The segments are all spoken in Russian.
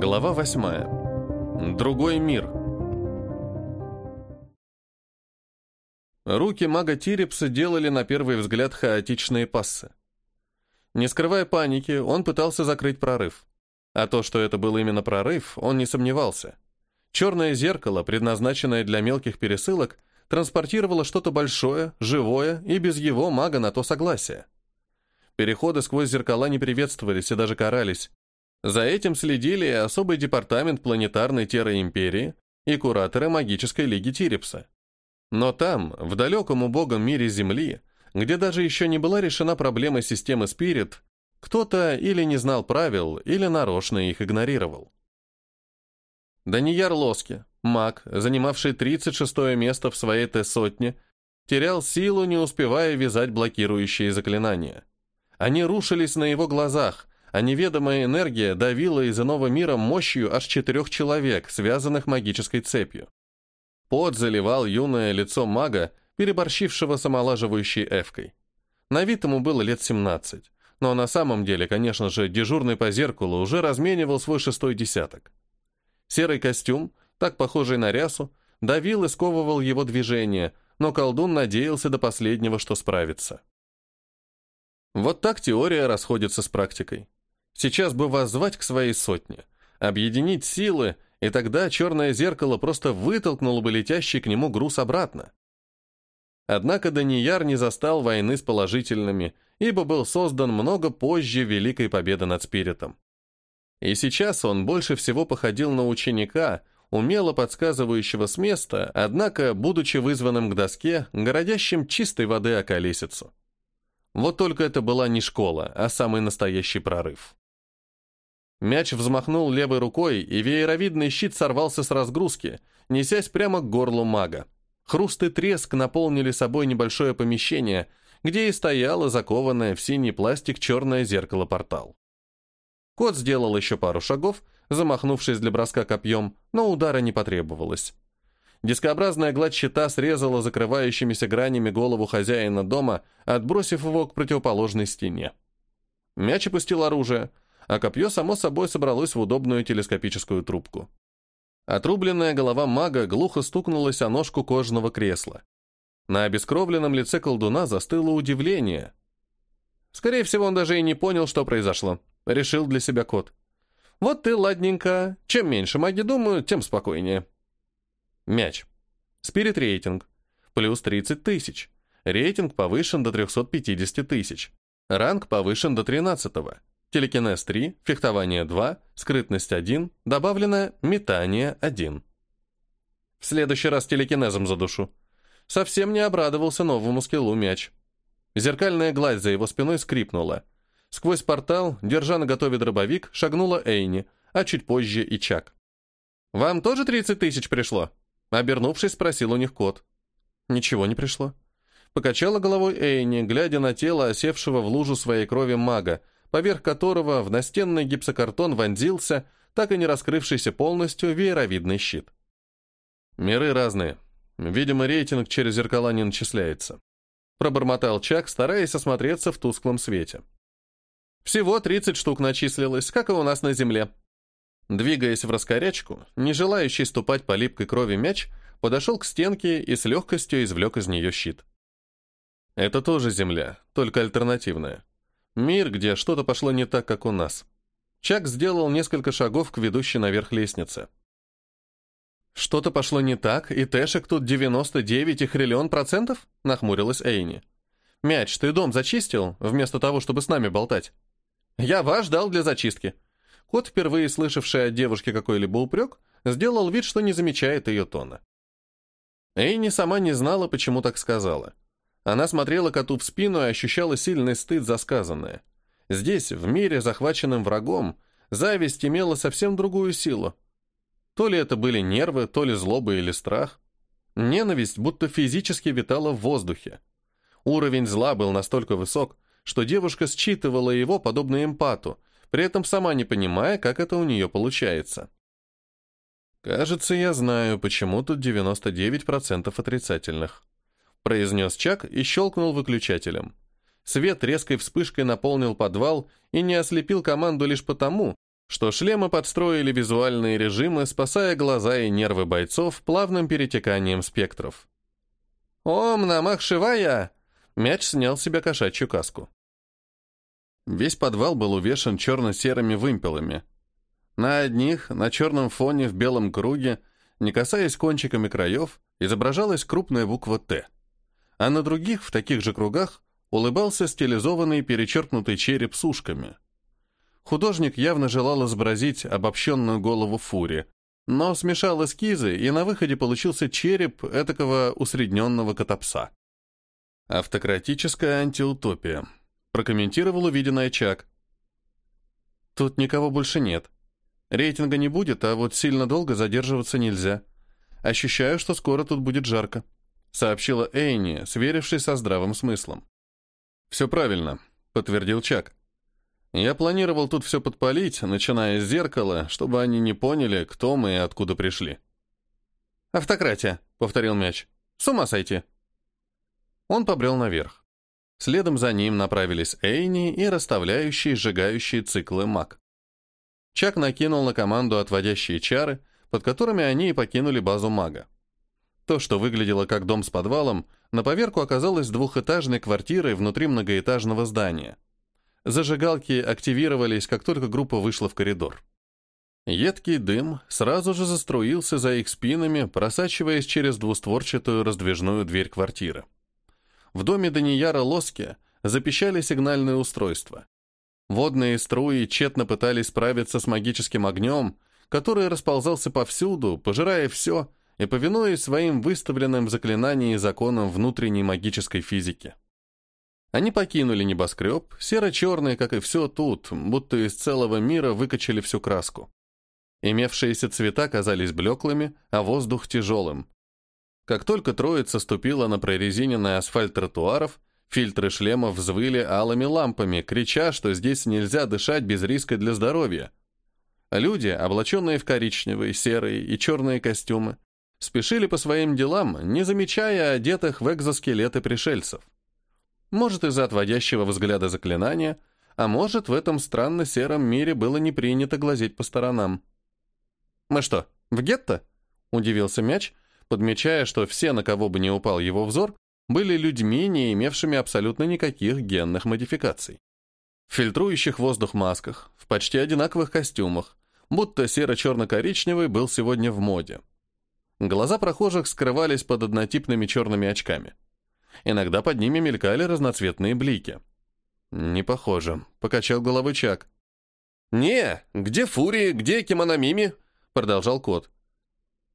Глава восьмая. Другой мир. Руки мага Тирипса делали на первый взгляд хаотичные пассы. Не скрывая паники, он пытался закрыть прорыв. А то, что это был именно прорыв, он не сомневался. Черное зеркало, предназначенное для мелких пересылок, транспортировало что-то большое, живое и без его мага на то согласия. Переходы сквозь зеркала не приветствовались и даже карались. За этим следили и особый департамент планетарной терроимперии и кураторы магической лиги Тирипса. Но там, в далеком убогом мире Земли, где даже еще не была решена проблема системы Спирит, кто-то или не знал правил, или нарочно их игнорировал. Данияр Лоски, маг, занимавший 36 место в своей Т-сотне, терял силу, не успевая вязать блокирующие заклинания. Они рушились на его глазах, а неведомая энергия давила из иного мира мощью аж четырех человек, связанных магической цепью. Пот заливал юное лицо мага, переборщившего с омолаживающей эвкой. На вид ему было лет 17, но на самом деле, конечно же, дежурный по зеркалу уже разменивал свой шестой десяток. Серый костюм, так похожий на рясу, давил и сковывал его движение, но колдун надеялся до последнего, что справится. Вот так теория расходится с практикой. Сейчас бы вас звать к своей сотне, объединить силы, и тогда черное зеркало просто вытолкнуло бы летящий к нему груз обратно. Однако Данияр не застал войны с положительными, ибо был создан много позже Великой Победы над Спиритом. И сейчас он больше всего походил на ученика, умело подсказывающего с места, однако, будучи вызванным к доске, городящим чистой воды околесицу. Вот только это была не школа, а самый настоящий прорыв. Мяч взмахнул левой рукой, и вееровидный щит сорвался с разгрузки, несясь прямо к горлу мага. Хруст и треск наполнили собой небольшое помещение, где и стояло закованное в синий пластик черное зеркало-портал. Кот сделал еще пару шагов, замахнувшись для броска копьем, но удара не потребовалось. Дискообразная гладь щита срезала закрывающимися гранями голову хозяина дома, отбросив его к противоположной стене. Мяч опустил оружие, а копье само собой собралось в удобную телескопическую трубку. Отрубленная голова мага глухо стукнулась о ножку кожаного кресла. На обескровленном лице колдуна застыло удивление. Скорее всего, он даже и не понял, что произошло. Решил для себя кот. «Вот ты, ладненько. Чем меньше маги думают, тем спокойнее». Мяч. Спирит рейтинг. Плюс 30 тысяч. Рейтинг повышен до 350 тысяч. Ранг повышен до 13 -го. Телекинез 3, фехтование 2, скрытность 1, добавлено метание 1. В следующий раз телекинезом за душу. Совсем не обрадовался новому скиллу мяч. Зеркальная гладь за его спиной скрипнула. Сквозь портал, держа на готове дробовик, шагнула Эйни, а чуть позже и Чак. «Вам тоже 30 тысяч пришло?» Обернувшись, спросил у них кот. Ничего не пришло. Покачала головой Эйни, глядя на тело осевшего в лужу своей крови мага, поверх которого в настенный гипсокартон вонзился, так и не раскрывшийся полностью, вееровидный щит. Миры разные. Видимо, рейтинг через зеркала не начисляется. Пробормотал Чак, стараясь осмотреться в тусклом свете. Всего 30 штук начислилось, как и у нас на Земле. Двигаясь в раскорячку, не желающий ступать по липкой крови мяч, подошел к стенке и с легкостью извлек из нее щит. Это тоже Земля, только альтернативная. Мир, где что-то пошло не так, как у нас. Чак сделал несколько шагов к ведущей наверх лестнице. «Что-то пошло не так, и Тэшек тут 99 и хриллион процентов?» — нахмурилась Эйни. «Мяч, ты дом зачистил, вместо того, чтобы с нами болтать?» «Я вас ждал для зачистки», Кот, впервые слышавший от девушки какой-либо упрек, сделал вид, что не замечает ее тона. Эйни сама не знала, почему так сказала. Она смотрела коту в спину и ощущала сильный стыд за сказанное. Здесь, в мире, захваченным врагом, зависть имела совсем другую силу. То ли это были нервы, то ли злоба или страх. Ненависть будто физически витала в воздухе. Уровень зла был настолько высок, что девушка считывала его, подобно эмпату, при этом сама не понимая, как это у нее получается. «Кажется, я знаю, почему тут 99% отрицательных», произнес Чак и щелкнул выключателем. Свет резкой вспышкой наполнил подвал и не ослепил команду лишь потому, что шлемы подстроили визуальные режимы, спасая глаза и нервы бойцов плавным перетеканием спектров. «Ом, намах шивая!» Мяч снял с себя кошачью каску. Весь подвал был увешан черно-серыми вымпелами. На одних, на черном фоне в белом круге, не касаясь кончиками краев, изображалась крупная буква «Т», а на других, в таких же кругах, улыбался стилизованный перечеркнутый череп с ушками — Художник явно желал изобразить обобщенную голову фури, но смешал эскизы, и на выходе получился череп этакого усредненного котопса. «Автократическая антиутопия», — прокомментировал увиденное Чак. «Тут никого больше нет. Рейтинга не будет, а вот сильно долго задерживаться нельзя. Ощущаю, что скоро тут будет жарко», — сообщила Эйни, сверившись со здравым смыслом. «Все правильно», — подтвердил Чак. Я планировал тут все подпалить, начиная с зеркала, чтобы они не поняли, кто мы и откуда пришли. «Автократия», — повторил мяч. «С ума сойти». Он побрел наверх. Следом за ним направились Эйни и расставляющие сжигающие циклы маг. Чак накинул на команду отводящие чары, под которыми они и покинули базу мага. То, что выглядело как дом с подвалом, на поверку оказалось двухэтажной квартирой внутри многоэтажного здания — Зажигалки активировались, как только группа вышла в коридор. Едкий дым сразу же заструился за их спинами, просачиваясь через двустворчатую раздвижную дверь квартиры. В доме Данияра Лоски запищали сигнальные устройства. Водные струи тщетно пытались справиться с магическим огнем, который расползался повсюду, пожирая все и повинуясь своим выставленным в заклинании законам внутренней магической физики. Они покинули небоскреб, серо-черный, как и все тут, будто из целого мира выкачали всю краску. Имевшиеся цвета казались блеклыми, а воздух тяжелым. Как только троица ступила на прорезиненный асфальт тротуаров, фильтры шлемов взвыли алыми лампами, крича, что здесь нельзя дышать без риска для здоровья. Люди, облаченные в коричневые, серые и черные костюмы, спешили по своим делам, не замечая одетых в экзоскелеты пришельцев. Может, из-за отводящего взгляда заклинания, а может, в этом странно сером мире было не принято глазеть по сторонам. «Мы что, в гетто?» — удивился мяч, подмечая, что все, на кого бы не упал его взор, были людьми, не имевшими абсолютно никаких генных модификаций. В фильтрующих воздух масках, в почти одинаковых костюмах, будто серо-черно-коричневый был сегодня в моде. Глаза прохожих скрывались под однотипными черными очками. Иногда под ними мелькали разноцветные блики. «Не похоже», — покачал головой Чак. «Не, где Фурии, где Кимономими?» — продолжал кот.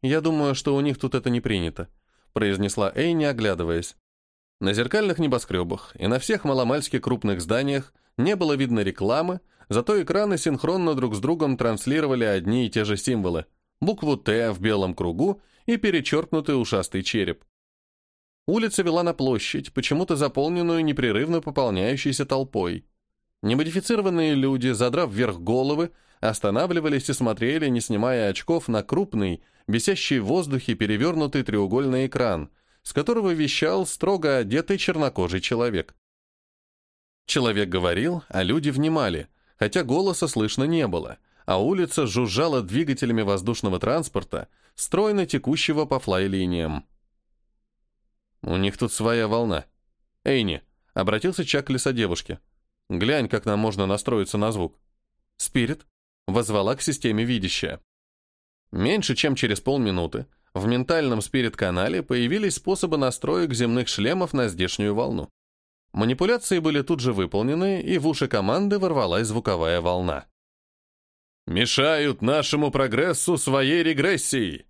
«Я думаю, что у них тут это не принято», — произнесла Эй, не оглядываясь. На зеркальных небоскребах и на всех маломальски крупных зданиях не было видно рекламы, зато экраны синхронно друг с другом транслировали одни и те же символы. Букву «Т» в белом кругу и перечеркнутый ушастый череп. Улица вела на площадь, почему-то заполненную непрерывно пополняющейся толпой. Немодифицированные люди, задрав вверх головы, останавливались и смотрели, не снимая очков, на крупный, висящий в воздухе перевернутый треугольный экран, с которого вещал строго одетый чернокожий человек. Человек говорил, а люди внимали, хотя голоса слышно не было, а улица жужжала двигателями воздушного транспорта, стройно текущего по флай-линиям. У них тут своя волна. Эйни, обратился Чак к лесодевушке. Глянь, как нам можно настроиться на звук. Спирит возвала к системе видящая. Меньше чем через полминуты в ментальном спирит-канале появились способы настроек земных шлемов на здешнюю волну. Манипуляции были тут же выполнены, и в уши команды ворвалась звуковая волна. «Мешают нашему прогрессу своей регрессией!»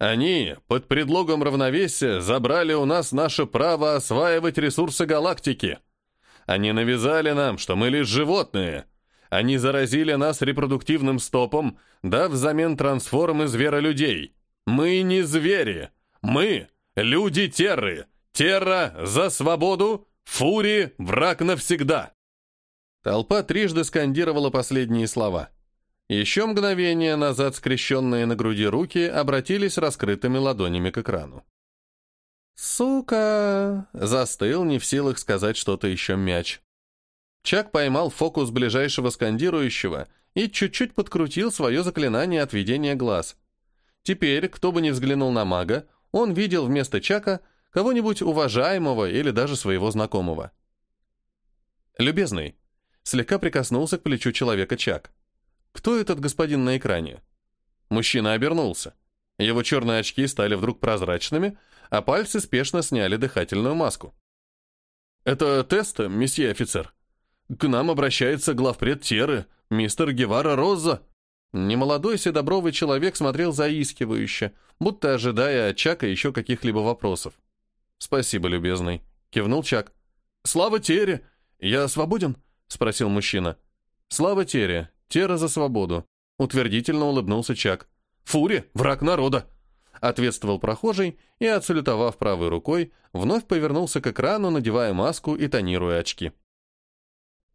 Они, под предлогом равновесия, забрали у нас наше право осваивать ресурсы галактики. Они навязали нам, что мы лишь животные. Они заразили нас репродуктивным стопом, дав взамен трансформы зверолюдей. Мы не звери. Мы — люди Терры. Терра за свободу, Фури — враг навсегда. Толпа трижды скандировала последние слова — еще мгновение назад скрещенные на груди руки обратились раскрытыми ладонями к экрану. «Сука!» — застыл, не в силах сказать что-то еще мяч. Чак поймал фокус ближайшего скандирующего и чуть-чуть подкрутил свое заклинание отведения глаз. Теперь, кто бы ни взглянул на мага, он видел вместо Чака кого-нибудь уважаемого или даже своего знакомого. «Любезный», — слегка прикоснулся к плечу человека Чак. «Кто этот господин на экране?» Мужчина обернулся. Его черные очки стали вдруг прозрачными, а пальцы спешно сняли дыхательную маску. «Это тест, месье офицер. К нам обращается главпред Теры, мистер Гевара Роза». Немолодой седобровый человек смотрел заискивающе, будто ожидая от Чака еще каких-либо вопросов. «Спасибо, любезный», — кивнул Чак. «Слава Тере! Я свободен?» — спросил мужчина. «Слава Тере! Тера за свободу!» — утвердительно улыбнулся Чак. «Фури! Враг народа!» ответствовал прохожий и, отсалютовав правой рукой, вновь повернулся к экрану, надевая маску и тонируя очки.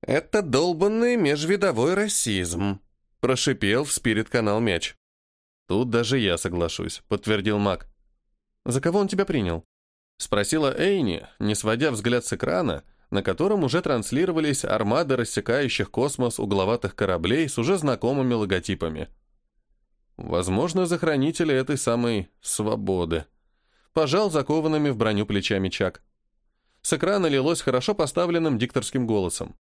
«Это долбанный межвидовой расизм», — прошипел в спирит-канал мяч. «Тут даже я соглашусь», — подтвердил маг. «За кого он тебя принял?» — спросила Эйни, не сводя взгляд с экрана, на котором уже транслировались армады рассекающих космос угловатых кораблей с уже знакомыми логотипами. Возможно, за хранителя этой самой свободы. Пожал закованными в броню плечами Чак. С экрана лилось хорошо поставленным дикторским голосом.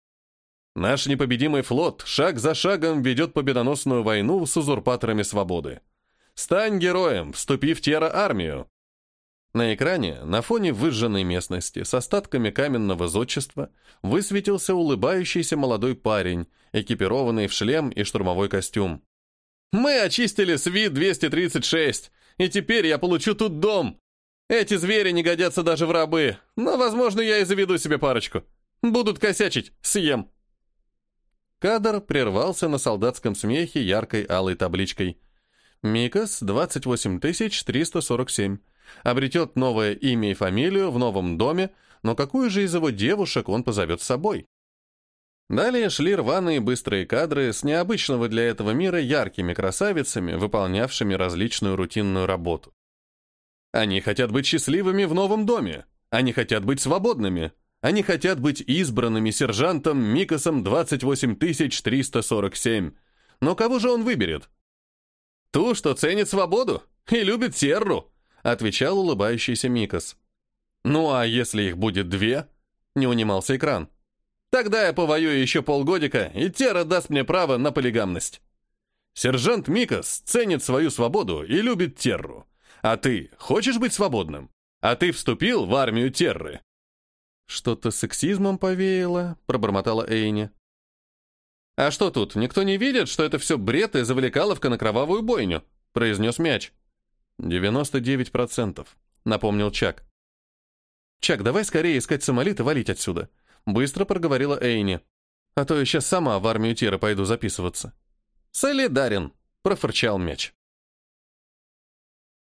Наш непобедимый флот шаг за шагом ведет победоносную войну с узурпаторами свободы. Стань героем, вступи в Тера-армию. На экране, на фоне выжженной местности, с остатками каменного зодчества, высветился улыбающийся молодой парень, экипированный в шлем и штурмовой костюм. Мы очистили СВИ-236, и теперь я получу тут дом. Эти звери не годятся даже в рабы, но, возможно, я и заведу себе парочку. Будут косячить, съем. Кадр прервался на солдатском смехе яркой алой табличкой. Микас 28347. Обретет новое имя и фамилию в новом доме, но какую же из его девушек он позовет с собой? Далее шли рваные быстрые кадры с необычного для этого мира яркими красавицами, выполнявшими различную рутинную работу. Они хотят быть счастливыми в новом доме. Они хотят быть свободными. Они хотят быть избранными сержантом Микосом 28347. Но кого же он выберет? Ту, что ценит свободу и любит Серру, отвечал улыбающийся Микос. Ну а если их будет две? Не унимался экран. Тогда я повоюю еще полгодика, и Тера даст мне право на полигамность. Сержант Микас ценит свою свободу и любит Терру. А ты хочешь быть свободным? А ты вступил в армию Терры?» «Что-то сексизмом повеяло», — пробормотала Эйни. «А что тут, никто не видит, что это все бред и завлекаловка на кровавую бойню?» — произнес мяч. «Девяносто девять процентов», — напомнил Чак. «Чак, давай скорее искать самолит и валить отсюда», быстро проговорила Эйни. А то я сейчас сама в армию Тира пойду записываться. Солидарен, профырчал мяч.